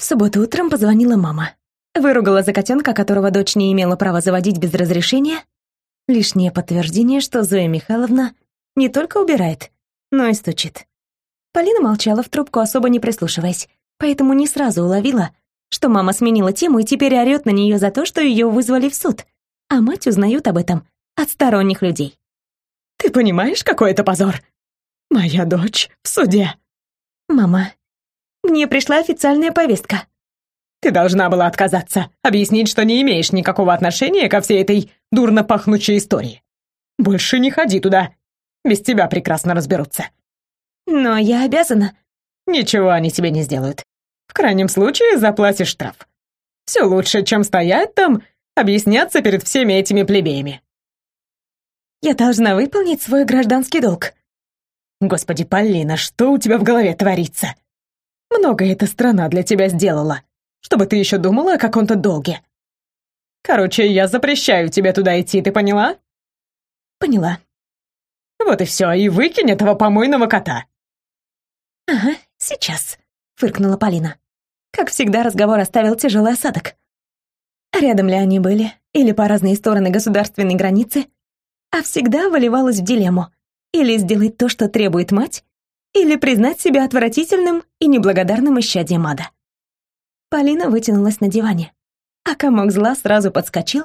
В субботу утром позвонила мама. Выругала за котенка, которого дочь не имела права заводить без разрешения. Лишнее подтверждение, что Зоя Михайловна не только убирает, но и стучит. Полина молчала в трубку, особо не прислушиваясь, поэтому не сразу уловила, что мама сменила тему и теперь орёт на нее за то, что ее вызвали в суд, а мать узнает об этом от сторонних людей. «Ты понимаешь, какой это позор? Моя дочь в суде!» «Мама, мне пришла официальная повестка». «Ты должна была отказаться, объяснить, что не имеешь никакого отношения ко всей этой дурно пахнущей истории. Больше не ходи туда, без тебя прекрасно разберутся». «Но я обязана». «Ничего они тебе не сделают. В крайнем случае заплатишь штраф. Все лучше, чем стоять там, объясняться перед всеми этими плебеями». «Я должна выполнить свой гражданский долг». «Господи, Полина, что у тебя в голове творится? Много эта страна для тебя сделала, чтобы ты еще думала о каком-то долге. Короче, я запрещаю тебе туда идти, ты поняла?» «Поняла». «Вот и все, и выкинь этого помойного кота». «Ага, сейчас», — фыркнула Полина. Как всегда, разговор оставил тяжелый осадок. Рядом ли они были, или по разные стороны государственной границы, а всегда выливалась в дилемму. Или сделать то, что требует мать, или признать себя отвратительным и неблагодарным исчадием ада. Полина вытянулась на диване, а комок зла сразу подскочил,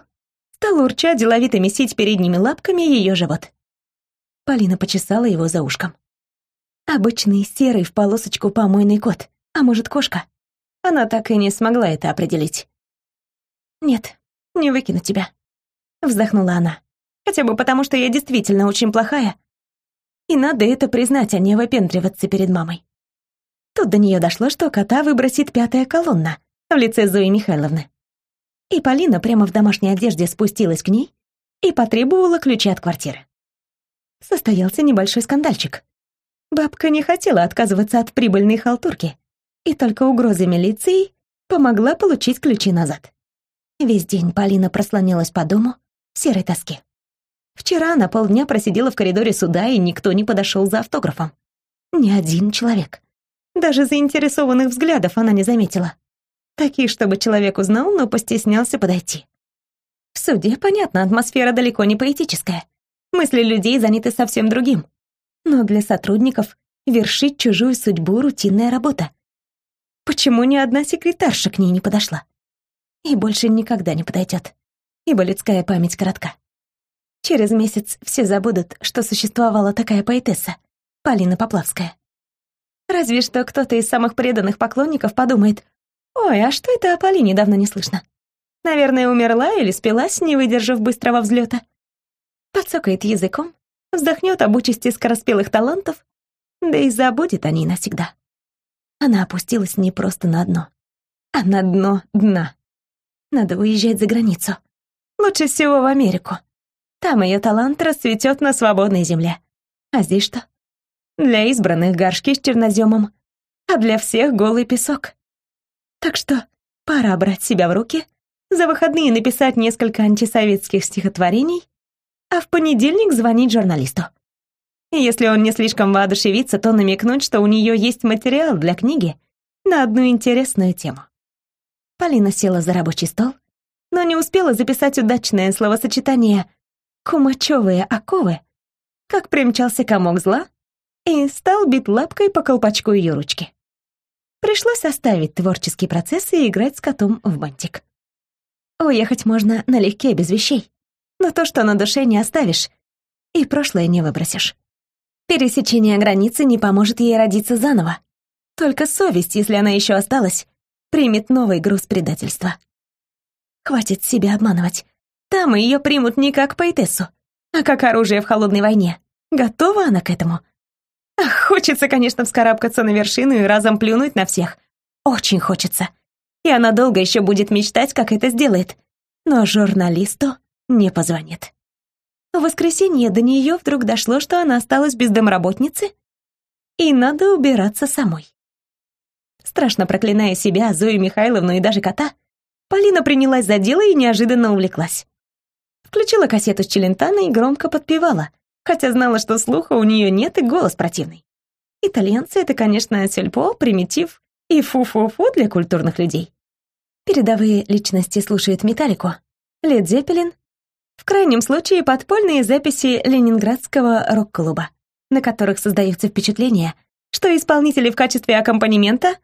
стал урча деловито месить передними лапками ее живот. Полина почесала его за ушком. Обычный серый в полосочку помойный кот, а может кошка. Она так и не смогла это определить. «Нет, не выкину тебя», — вздохнула она. «Хотя бы потому, что я действительно очень плохая и надо это признать, а не выпендриваться перед мамой. Тут до нее дошло, что кота выбросит пятая колонна в лице Зои Михайловны. И Полина прямо в домашней одежде спустилась к ней и потребовала ключи от квартиры. Состоялся небольшой скандальчик. Бабка не хотела отказываться от прибыльной халтурки, и только угроза милиции помогла получить ключи назад. Весь день Полина прослонялась по дому в серой тоске. Вчера она полдня просидела в коридоре суда, и никто не подошел за автографом. Ни один человек. Даже заинтересованных взглядов она не заметила. Такие, чтобы человек узнал, но постеснялся подойти. В суде, понятно, атмосфера далеко не поэтическая. Мысли людей заняты совсем другим. Но для сотрудников вершить чужую судьбу — рутинная работа. Почему ни одна секретарша к ней не подошла? И больше никогда не подойдет, ибо людская память коротка. Через месяц все забудут, что существовала такая поэтесса, Полина Поплавская. Разве что кто-то из самых преданных поклонников подумает, «Ой, а что это о Полине давно не слышно? Наверное, умерла или спилась, не выдержав быстрого взлета». Подсокает языком, вздохнет об участи скороспелых талантов, да и забудет о ней навсегда. Она опустилась не просто на дно, а на дно дна. Надо уезжать за границу. Лучше всего в Америку. Там ее талант расцветет на свободной земле. А здесь что? Для избранных горшки с черноземом, а для всех голый песок. Так что пора брать себя в руки, за выходные написать несколько антисоветских стихотворений, а в понедельник звонить журналисту. Если он не слишком воодушевится, то намекнуть, что у нее есть материал для книги на одну интересную тему. Полина села за рабочий стол, но не успела записать удачное словосочетание кумачевые оковы, как примчался комок зла и стал бить лапкой по колпачку ее ручки. Пришлось оставить творческий процесс и играть с котом в бантик. Уехать можно налегке, без вещей, но то, что на душе не оставишь, и прошлое не выбросишь. Пересечение границы не поможет ей родиться заново. Только совесть, если она еще осталась, примет новый груз предательства. Хватит себя обманывать. Там ее примут не как поэтессу, а как оружие в холодной войне. Готова она к этому? Ах, хочется, конечно, вскарабкаться на вершину и разом плюнуть на всех. Очень хочется. И она долго еще будет мечтать, как это сделает. Но журналисту не позвонит. В воскресенье до нее вдруг дошло, что она осталась без домработницы, и надо убираться самой. Страшно проклиная себя, Зою Михайловну и даже кота, Полина принялась за дело и неожиданно увлеклась. Включила кассету с Челентано и громко подпевала, хотя знала, что слуха у нее нет и голос противный. Итальянцы — это, конечно, сельпо, примитив и фу-фу-фу для культурных людей. Передовые личности слушают Металлику, Лед Зеппелин, в крайнем случае подпольные записи Ленинградского рок-клуба, на которых создается впечатление, что исполнители в качестве аккомпанемента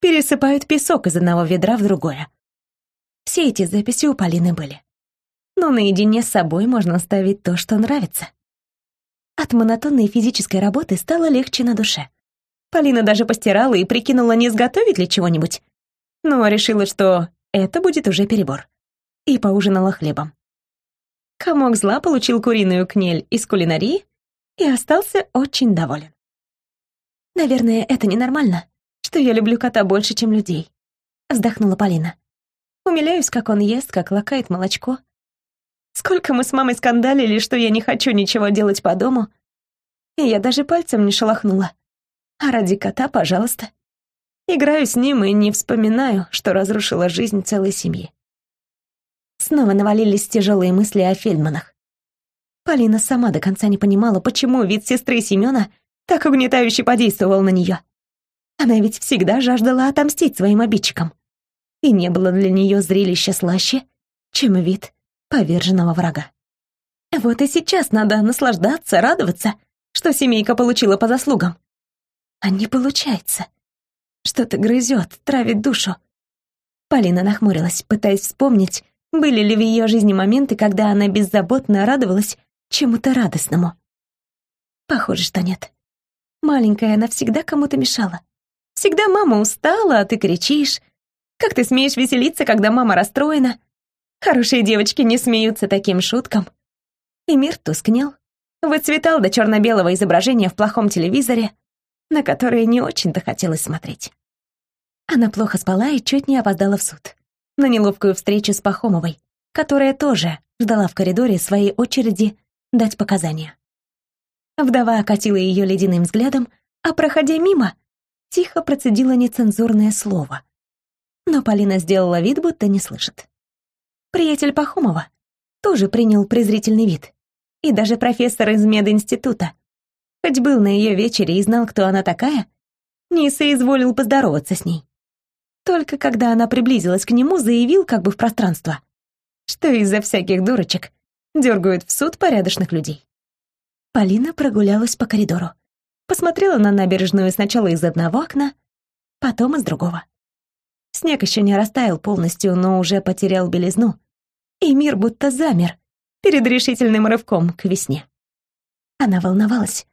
пересыпают песок из одного ведра в другое. Все эти записи у Полины были. Но наедине с собой можно ставить то, что нравится. От монотонной физической работы стало легче на душе. Полина даже постирала и прикинула, не сготовить ли чего-нибудь. Но решила, что это будет уже перебор. И поужинала хлебом. Комок зла получил куриную кнель из кулинарии и остался очень доволен. «Наверное, это ненормально, что я люблю кота больше, чем людей», — вздохнула Полина. «Умиляюсь, как он ест, как лакает молочко. Сколько мы с мамой скандалили, что я не хочу ничего делать по дому, и я даже пальцем не шелохнула. А ради кота, пожалуйста. Играю с ним и не вспоминаю, что разрушила жизнь целой семьи. Снова навалились тяжелые мысли о Фельдманах. Полина сама до конца не понимала, почему вид сестры Семена так угнетающе подействовал на нее. Она ведь всегда жаждала отомстить своим обидчикам. И не было для нее зрелища слаще, чем вид поверженного врага. Вот и сейчас надо наслаждаться, радоваться, что семейка получила по заслугам. А не получается. Что-то грызет, травит душу. Полина нахмурилась, пытаясь вспомнить, были ли в ее жизни моменты, когда она беззаботно радовалась чему-то радостному. Похоже, что нет. Маленькая она всегда кому-то мешала. Всегда мама устала, а ты кричишь. Как ты смеешь веселиться, когда мама расстроена? Хорошие девочки не смеются таким шуткам. И мир тускнел, выцветал до черно-белого изображения в плохом телевизоре, на которые не очень-то хотелось смотреть. Она плохо спала и чуть не опоздала в суд. На неловкую встречу с Пахомовой, которая тоже ждала в коридоре своей очереди дать показания. Вдова окатила ее ледяным взглядом, а, проходя мимо, тихо процедила нецензурное слово. Но Полина сделала вид, будто не слышит. Приятель Пахомова тоже принял презрительный вид. И даже профессор из мединститута, хоть был на ее вечере и знал, кто она такая, не соизволил поздороваться с ней. Только когда она приблизилась к нему, заявил как бы в пространство, что из-за всяких дурочек дергают в суд порядочных людей. Полина прогулялась по коридору. Посмотрела на набережную сначала из одного окна, потом из другого. Снег еще не растаял полностью, но уже потерял белизну, и мир будто замер перед решительным рывком к весне. Она волновалась,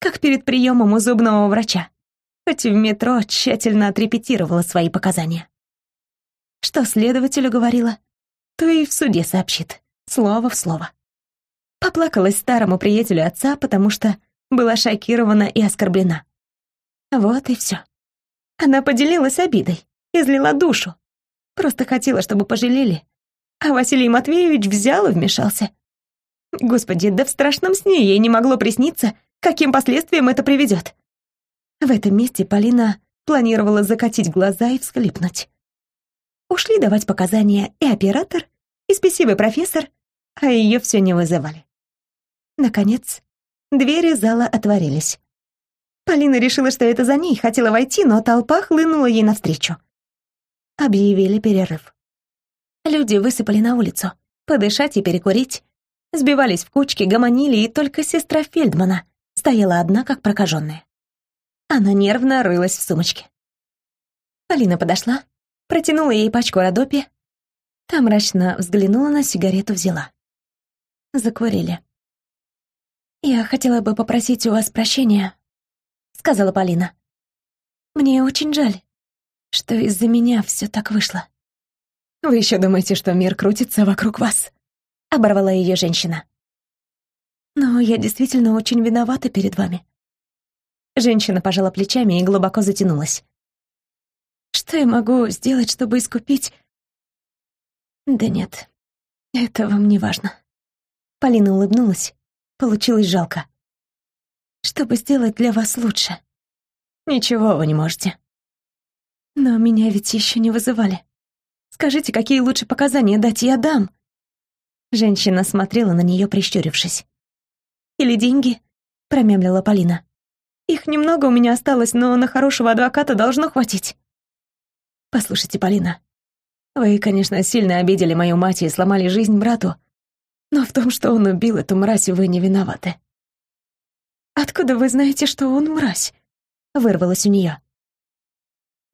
как перед приемом у зубного врача, хоть в метро тщательно отрепетировала свои показания. Что следователю говорила, то и в суде сообщит, слово в слово. Поплакалась старому приятелю отца, потому что была шокирована и оскорблена. Вот и все. Она поделилась обидой, излила душу. Просто хотела, чтобы пожалели. А Василий Матвеевич взял и вмешался. Господи, да в страшном сне ей не могло присниться, каким последствиям это приведет. В этом месте Полина планировала закатить глаза и всхлипнуть. Ушли давать показания и оператор, и спесивый профессор, а ее все не вызывали. Наконец, двери зала отворились. Полина решила, что это за ней, хотела войти, но толпа хлынула ей навстречу. Объявили перерыв. Люди высыпали на улицу, подышать и перекурить, сбивались в кучки, гомонили, и только сестра Фельдмана стояла одна, как прокаженная. Она нервно рылась в сумочке. Полина подошла, протянула ей пачку Родопи. Там мрачно взглянула на сигарету, взяла. Закурили. «Я хотела бы попросить у вас прощения», — сказала Полина. «Мне очень жаль, что из-за меня все так вышло». «Вы еще думаете, что мир крутится вокруг вас?» — оборвала ее женщина. «Но я действительно очень виновата перед вами. Женщина пожала плечами и глубоко затянулась. Что я могу сделать, чтобы искупить? Да нет, это вам не важно. Полина улыбнулась. Получилось жалко. Чтобы сделать для вас лучше. Ничего вы не можете. Но меня ведь еще не вызывали. Скажите, какие лучше показания дать, я дам. Женщина смотрела на нее, прищурившись. «Или деньги?» — промямлила Полина. Их немного у меня осталось, но на хорошего адвоката должно хватить. Послушайте, Полина, вы, конечно, сильно обидели мою мать и сломали жизнь брату, но в том, что он убил эту мразь, вы не виноваты. Откуда вы знаете, что он мразь? Вырвалось у нее.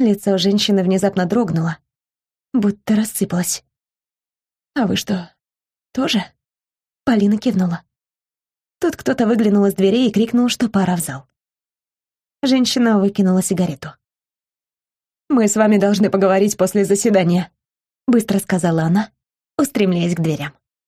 Лицо женщины внезапно дрогнуло, будто рассыпалось. А вы что, тоже? Полина кивнула. Тут кто-то выглянул из дверей и крикнул, что пора в зал. Женщина выкинула сигарету. «Мы с вами должны поговорить после заседания», — быстро сказала она, устремляясь к дверям.